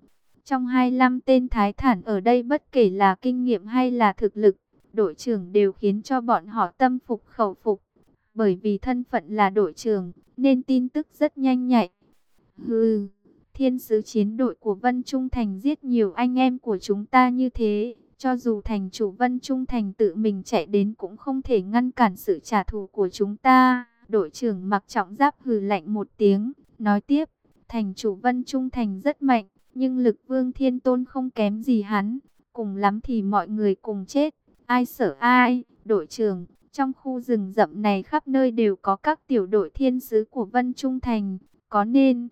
Trong 25 tên thái thản ở đây bất kể là kinh nghiệm hay là thực lực, đội trưởng đều khiến cho bọn họ tâm phục khẩu phục. Bởi vì thân phận là đội trưởng, nên tin tức rất nhanh nhạy. Hừ, thiên sứ chiến đội của Vân Trung Thành giết nhiều anh em của chúng ta như thế. Cho dù thành chủ Vân Trung Thành tự mình chạy đến cũng không thể ngăn cản sự trả thù của chúng ta. Đội trưởng mặc trọng giáp hừ lạnh một tiếng, nói tiếp, thành chủ Vân Trung Thành rất mạnh, nhưng lực vương thiên tôn không kém gì hắn, cùng lắm thì mọi người cùng chết, ai sợ ai, đội trưởng, trong khu rừng rậm này khắp nơi đều có các tiểu đội thiên sứ của Vân Trung Thành, có nên...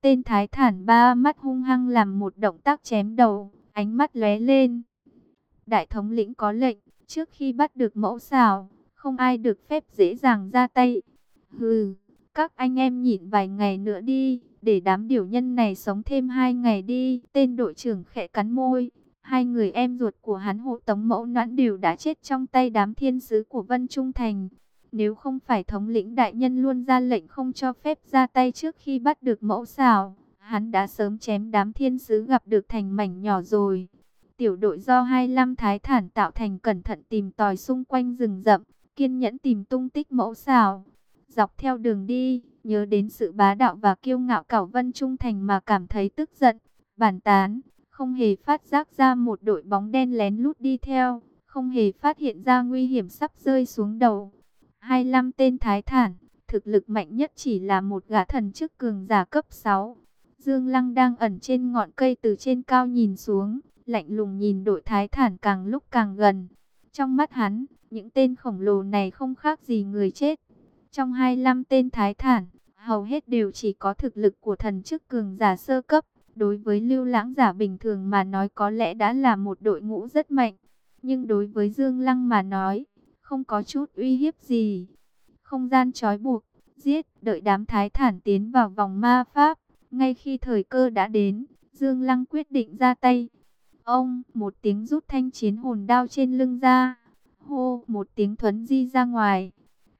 Tên Thái Thản ba mắt hung hăng làm một động tác chém đầu, ánh mắt lóe lên. Đại thống lĩnh có lệnh, trước khi bắt được mẫu xào, không ai được phép dễ dàng ra tay. Hừ, các anh em nhịn vài ngày nữa đi, để đám điều nhân này sống thêm hai ngày đi. Tên đội trưởng khẽ cắn môi. Hai người em ruột của hắn hộ tống mẫu noãn đều đã chết trong tay đám thiên sứ của Vân Trung Thành. Nếu không phải thống lĩnh đại nhân luôn ra lệnh không cho phép ra tay trước khi bắt được mẫu xào, hắn đã sớm chém đám thiên sứ gặp được thành mảnh nhỏ rồi. Tiểu đội do 25 thái thản tạo thành cẩn thận tìm tòi xung quanh rừng rậm, kiên nhẫn tìm tung tích mẫu xào. Dọc theo đường đi, nhớ đến sự bá đạo và kiêu ngạo cảo vân trung thành mà cảm thấy tức giận, bản tán, không hề phát giác ra một đội bóng đen lén lút đi theo, không hề phát hiện ra nguy hiểm sắp rơi xuống đầu. 25 tên thái thản, thực lực mạnh nhất chỉ là một gã thần chức cường giả cấp 6. Dương Lăng đang ẩn trên ngọn cây từ trên cao nhìn xuống, lạnh lùng nhìn đội thái thản càng lúc càng gần. Trong mắt hắn, những tên khổng lồ này không khác gì người chết. Trong 25 tên thái thản, hầu hết đều chỉ có thực lực của thần chức cường giả sơ cấp. Đối với lưu lãng giả bình thường mà nói có lẽ đã là một đội ngũ rất mạnh. Nhưng đối với Dương Lăng mà nói, không có chút uy hiếp gì. Không gian trói buộc, giết, đợi đám thái thản tiến vào vòng ma pháp. Ngay khi thời cơ đã đến, Dương Lăng quyết định ra tay. Ông, một tiếng rút thanh chiến hồn đao trên lưng ra. Hô, một tiếng thuấn di ra ngoài.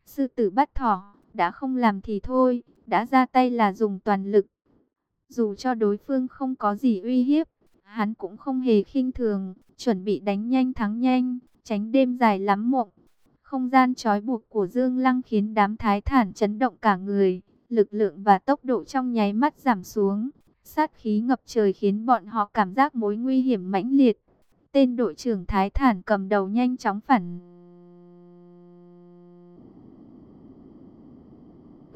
Sư tử bắt thỏ, đã không làm thì thôi, đã ra tay là dùng toàn lực. Dù cho đối phương không có gì uy hiếp, hắn cũng không hề khinh thường, chuẩn bị đánh nhanh thắng nhanh, tránh đêm dài lắm mộng. Không gian trói buộc của Dương Lăng khiến đám thái thản chấn động cả người, lực lượng và tốc độ trong nháy mắt giảm xuống. Sát khí ngập trời khiến bọn họ cảm giác mối nguy hiểm mãnh liệt. Tên đội trưởng thái thản cầm đầu nhanh chóng phản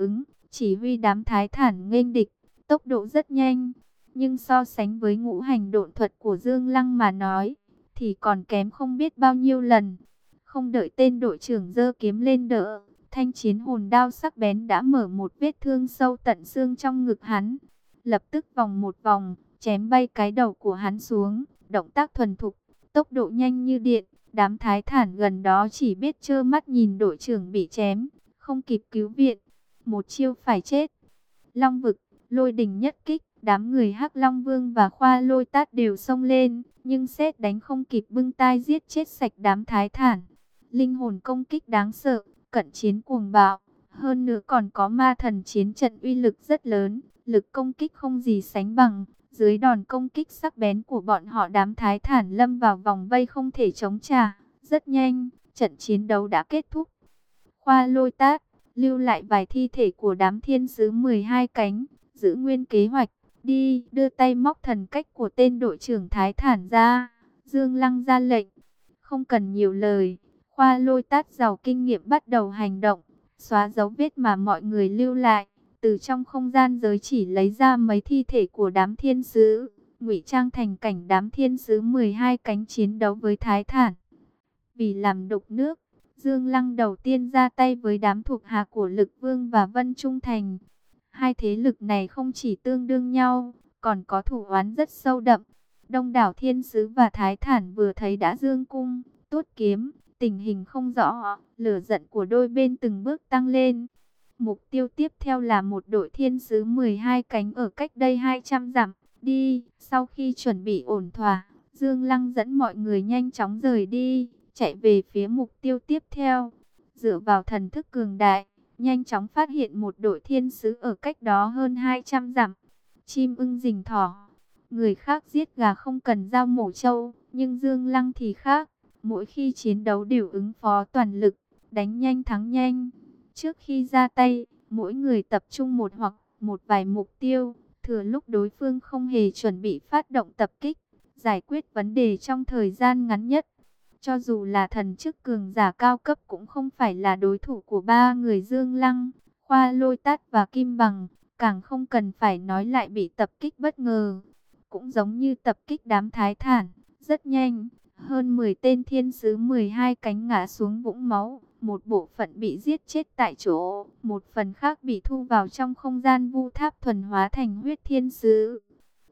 ứng, chỉ huy đám thái thản nghênh địch, tốc độ rất nhanh. Nhưng so sánh với ngũ hành độn thuật của Dương Lăng mà nói, thì còn kém không biết bao nhiêu lần. Không đợi tên đội trưởng dơ kiếm lên đỡ, thanh chiến hồn đao sắc bén đã mở một vết thương sâu tận xương trong ngực hắn. Lập tức vòng một vòng, chém bay cái đầu của hắn xuống, động tác thuần thục, tốc độ nhanh như điện. Đám thái thản gần đó chỉ biết trơ mắt nhìn đội trưởng bị chém, không kịp cứu viện một chiêu phải chết. Long vực, lôi đình nhất kích, đám người hắc Long Vương và Khoa lôi tát đều xông lên, nhưng xét đánh không kịp bưng tai giết chết sạch đám thái thản. Linh hồn công kích đáng sợ, cận chiến cuồng bạo, hơn nữa còn có ma thần chiến trận uy lực rất lớn, lực công kích không gì sánh bằng, Dưới đòn công kích sắc bén của bọn họ đám thái thản lâm vào vòng vây không thể chống trả. Rất nhanh, trận chiến đấu đã kết thúc. Khoa lôi tát, lưu lại vài thi thể của đám thiên sứ 12 cánh, giữ nguyên kế hoạch. Đi, đưa tay móc thần cách của tên đội trưởng Thái Thản ra. Dương Lăng ra lệnh. Không cần nhiều lời. Khoa lôi tát giàu kinh nghiệm bắt đầu hành động. Xóa dấu vết mà mọi người lưu lại. Từ trong không gian giới chỉ lấy ra mấy thi thể của đám thiên sứ. ngụy trang thành cảnh đám thiên sứ 12 cánh chiến đấu với Thái Thản. Vì làm đục nước, Dương Lăng đầu tiên ra tay với đám thuộc hạ của Lực Vương và Vân Trung Thành. Hai thế lực này không chỉ tương đương nhau, còn có thủ oán rất sâu đậm. Đông đảo Thiên Sứ và Thái Thản vừa thấy đã dương cung, tốt kiếm, tình hình không rõ, lửa giận của đôi bên từng bước tăng lên. Mục tiêu tiếp theo là một đội Thiên Sứ 12 cánh ở cách đây 200 dặm. Đi, sau khi chuẩn bị ổn thỏa, Dương Lăng dẫn mọi người nhanh chóng rời đi chạy về phía mục tiêu tiếp theo. Dựa vào thần thức cường đại, nhanh chóng phát hiện một đội thiên sứ ở cách đó hơn 200 dặm. Chim ưng rình thỏ, người khác giết gà không cần dao mổ trâu, nhưng Dương Lăng thì khác. Mỗi khi chiến đấu đều ứng phó toàn lực, đánh nhanh thắng nhanh. Trước khi ra tay, mỗi người tập trung một hoặc một vài mục tiêu, thừa lúc đối phương không hề chuẩn bị phát động tập kích, giải quyết vấn đề trong thời gian ngắn nhất. Cho dù là thần chức cường giả cao cấp cũng không phải là đối thủ của ba người Dương Lăng, Khoa Lôi Tát và Kim Bằng, càng không cần phải nói lại bị tập kích bất ngờ. Cũng giống như tập kích đám thái thản, rất nhanh, hơn 10 tên thiên sứ 12 cánh ngã xuống vũng máu, một bộ phận bị giết chết tại chỗ, một phần khác bị thu vào trong không gian vu tháp thuần hóa thành huyết thiên sứ.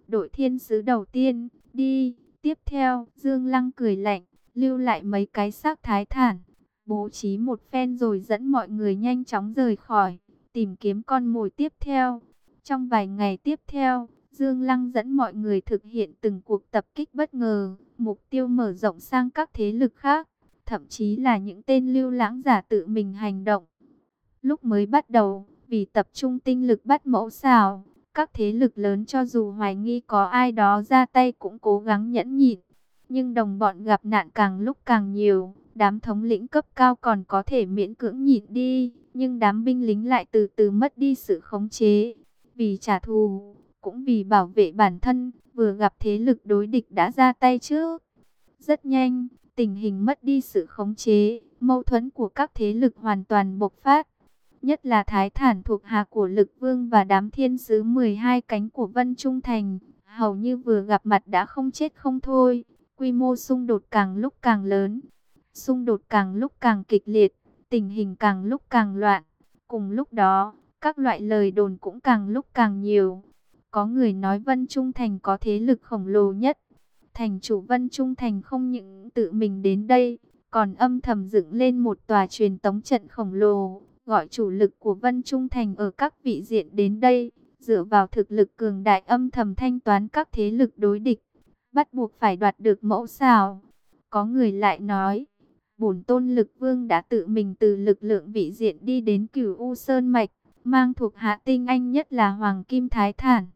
Đội thiên sứ đầu tiên, đi, tiếp theo, Dương Lăng cười lạnh, lưu lại mấy cái xác thái thản, bố trí một phen rồi dẫn mọi người nhanh chóng rời khỏi, tìm kiếm con mồi tiếp theo. Trong vài ngày tiếp theo, Dương Lăng dẫn mọi người thực hiện từng cuộc tập kích bất ngờ, mục tiêu mở rộng sang các thế lực khác, thậm chí là những tên lưu lãng giả tự mình hành động. Lúc mới bắt đầu, vì tập trung tinh lực bắt mẫu xào, các thế lực lớn cho dù hoài nghi có ai đó ra tay cũng cố gắng nhẫn nhịn. Nhưng đồng bọn gặp nạn càng lúc càng nhiều, đám thống lĩnh cấp cao còn có thể miễn cưỡng nhịn đi, nhưng đám binh lính lại từ từ mất đi sự khống chế. Vì trả thù, cũng vì bảo vệ bản thân, vừa gặp thế lực đối địch đã ra tay trước. Rất nhanh, tình hình mất đi sự khống chế, mâu thuẫn của các thế lực hoàn toàn bộc phát. Nhất là Thái Thản thuộc hạ của Lực Vương và đám thiên sứ 12 cánh của Vân Trung Thành, hầu như vừa gặp mặt đã không chết không thôi. Quy mô xung đột càng lúc càng lớn, xung đột càng lúc càng kịch liệt, tình hình càng lúc càng loạn. Cùng lúc đó, các loại lời đồn cũng càng lúc càng nhiều. Có người nói Vân Trung Thành có thế lực khổng lồ nhất. Thành chủ Vân Trung Thành không những tự mình đến đây, còn âm thầm dựng lên một tòa truyền tống trận khổng lồ, gọi chủ lực của Vân Trung Thành ở các vị diện đến đây, dựa vào thực lực cường đại âm thầm thanh toán các thế lực đối địch bắt buộc phải đoạt được mẫu xào. Có người lại nói, bổn tôn lực vương đã tự mình từ lực lượng vị diện đi đến cửu U Sơn Mạch, mang thuộc hạ tinh anh nhất là Hoàng Kim Thái Thản.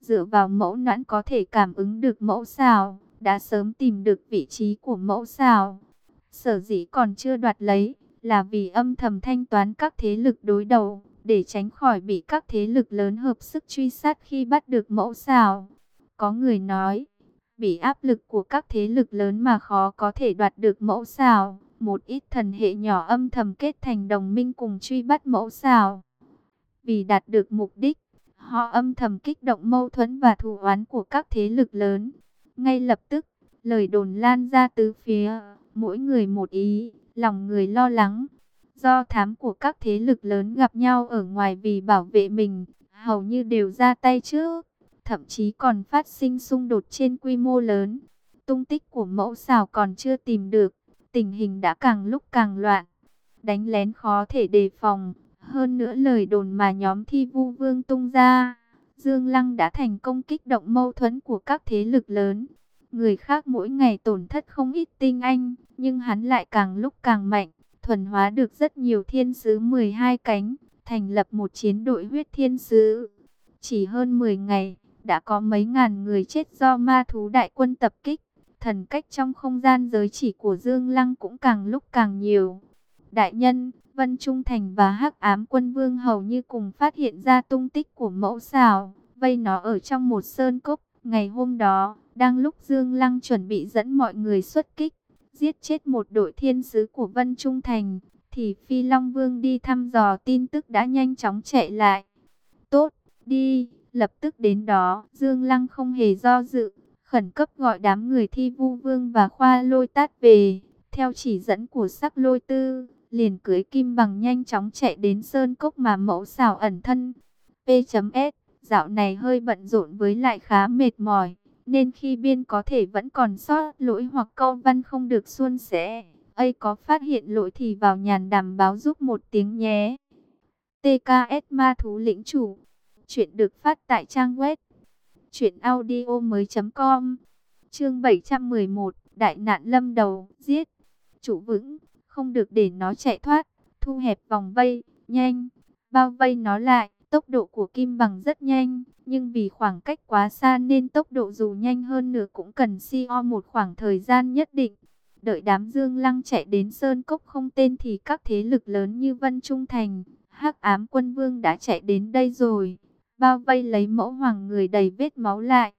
Dựa vào mẫu noãn có thể cảm ứng được mẫu xào, đã sớm tìm được vị trí của mẫu xào. Sở dĩ còn chưa đoạt lấy, là vì âm thầm thanh toán các thế lực đối đầu, để tránh khỏi bị các thế lực lớn hợp sức truy sát khi bắt được mẫu xào. Có người nói, bị áp lực của các thế lực lớn mà khó có thể đoạt được mẫu xào. Một ít thần hệ nhỏ âm thầm kết thành đồng minh cùng truy bắt mẫu xào. Vì đạt được mục đích, họ âm thầm kích động mâu thuẫn và thù oán của các thế lực lớn. Ngay lập tức, lời đồn lan ra tứ phía, mỗi người một ý, lòng người lo lắng. Do thám của các thế lực lớn gặp nhau ở ngoài vì bảo vệ mình, hầu như đều ra tay trước thậm chí còn phát sinh xung đột trên quy mô lớn. Tung tích của mẫu xào còn chưa tìm được, tình hình đã càng lúc càng loạn. Đánh lén khó thể đề phòng, hơn nữa lời đồn mà nhóm thi vu vương tung ra. Dương Lăng đã thành công kích động mâu thuẫn của các thế lực lớn. Người khác mỗi ngày tổn thất không ít tinh anh, nhưng hắn lại càng lúc càng mạnh, thuần hóa được rất nhiều thiên sứ 12 cánh, thành lập một chiến đội huyết thiên sứ. Chỉ hơn 10 ngày, đã có mấy ngàn người chết do ma thú đại quân tập kích. Thần cách trong không gian giới chỉ của Dương Lăng cũng càng lúc càng nhiều. Đại nhân, Vân Trung Thành và Hắc Ám Quân Vương hầu như cùng phát hiện ra tung tích của mẫu xào, vây nó ở trong một sơn cốc. Ngày hôm đó, đang lúc Dương Lăng chuẩn bị dẫn mọi người xuất kích, giết chết một đội thiên sứ của Vân Trung Thành, thì Phi Long Vương đi thăm dò tin tức đã nhanh chóng chạy lại. Tốt, đi, lập tức đến đó, Dương Lăng không hề do dự, khẩn cấp gọi đám người thi vu vương và khoa lôi tát về. Theo chỉ dẫn của sắc lôi tư, liền cưới kim bằng nhanh chóng chạy đến sơn cốc mà mẫu xào ẩn thân. P.S. Dạo này hơi bận rộn với lại khá mệt mỏi, nên khi biên có thể vẫn còn sót lỗi hoặc câu văn không được suôn sẻ. ấy có phát hiện lỗi thì vào nhàn đàm báo giúp một tiếng nhé. TKS Ma Thú Lĩnh Chủ Chuyện được phát tại trang web truyệnaudiomoi.com. Chương 711, đại nạn lâm đầu, giết. Chủ vững, không được để nó chạy thoát, thu hẹp vòng vây, nhanh, bao vây nó lại. Tốc độ của Kim Bằng rất nhanh, nhưng vì khoảng cách quá xa nên tốc độ dù nhanh hơn nữa cũng cần si o một khoảng thời gian nhất định. Đợi đám dương lăng chạy đến Sơn Cốc không tên thì các thế lực lớn như Vân Trung Thành, hắc ám quân vương đã chạy đến đây rồi bao vây lấy mẫu hoàng người đầy vết máu lại.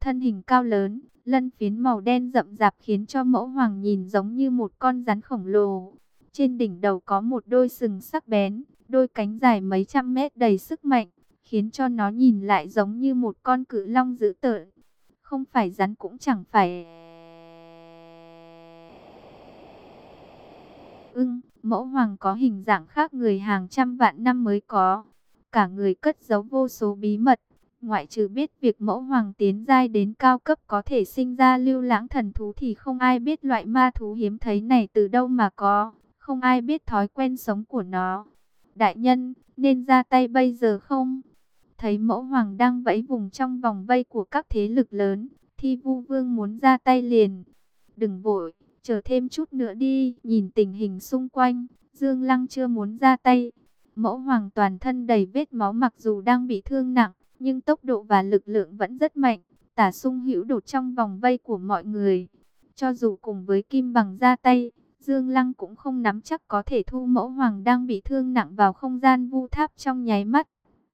Thân hình cao lớn, lân phiến màu đen rậm rạp khiến cho mẫu hoàng nhìn giống như một con rắn khổng lồ. Trên đỉnh đầu có một đôi sừng sắc bén, đôi cánh dài mấy trăm mét đầy sức mạnh, khiến cho nó nhìn lại giống như một con cự long dữ tợn. Không phải rắn cũng chẳng phải... Ưng, mẫu hoàng có hình dạng khác người hàng trăm vạn năm mới có cả người cất giấu vô số bí mật. Ngoại trừ biết việc mẫu hoàng tiến giai đến cao cấp có thể sinh ra lưu lãng thần thú thì không ai biết loại ma thú hiếm thấy này từ đâu mà có, không ai biết thói quen sống của nó. Đại nhân, nên ra tay bây giờ không? Thấy mẫu hoàng đang vẫy vùng trong vòng vây của các thế lực lớn, thi vu vương muốn ra tay liền. Đừng vội, chờ thêm chút nữa đi, nhìn tình hình xung quanh, Dương Lăng chưa muốn ra tay. Mẫu hoàng toàn thân đầy vết máu mặc dù đang bị thương nặng, nhưng tốc độ và lực lượng vẫn rất mạnh, tả sung hữu đột trong vòng vây của mọi người. Cho dù cùng với Kim Bằng ra tay, Dương Lăng cũng không nắm chắc có thể thu mẫu hoàng đang bị thương nặng vào không gian vu tháp trong nháy mắt.